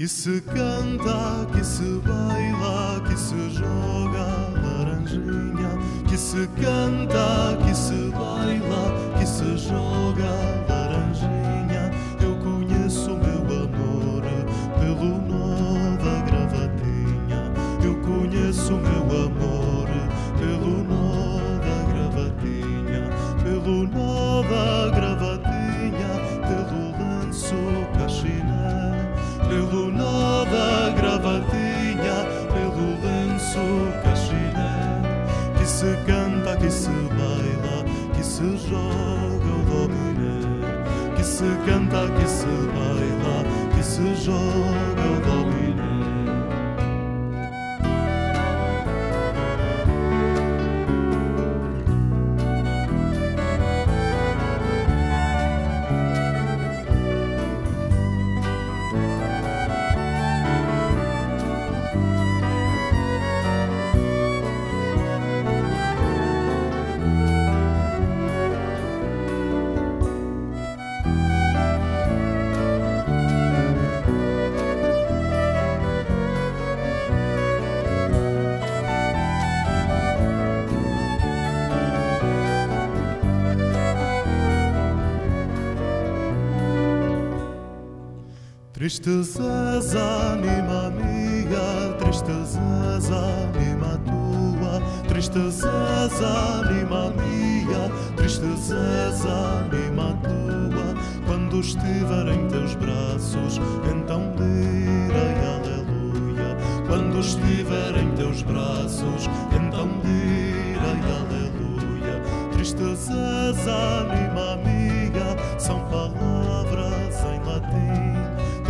Que se canta, que se baila, que se joga laranjinha. Que se canta, que se baila, que se joga se canta, que se baila, que se joga o dominé. Que se canta, que se baila, que se joga o dominé. Tristezas anima minha, tristezas anima tua, tristezas anima minha, tristezas anima tua. Quando estiver em teus braços, então direi aleluia. Quando estiver em teus braços, então direi aleluia. Tristezas anima minha,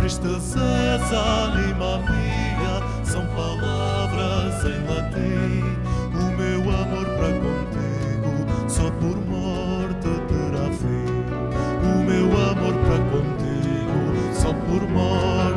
Tristezas, anima minha, são palavras em latim. O meu amor para contigo só por morte terá fim. O meu amor para contigo só por morte.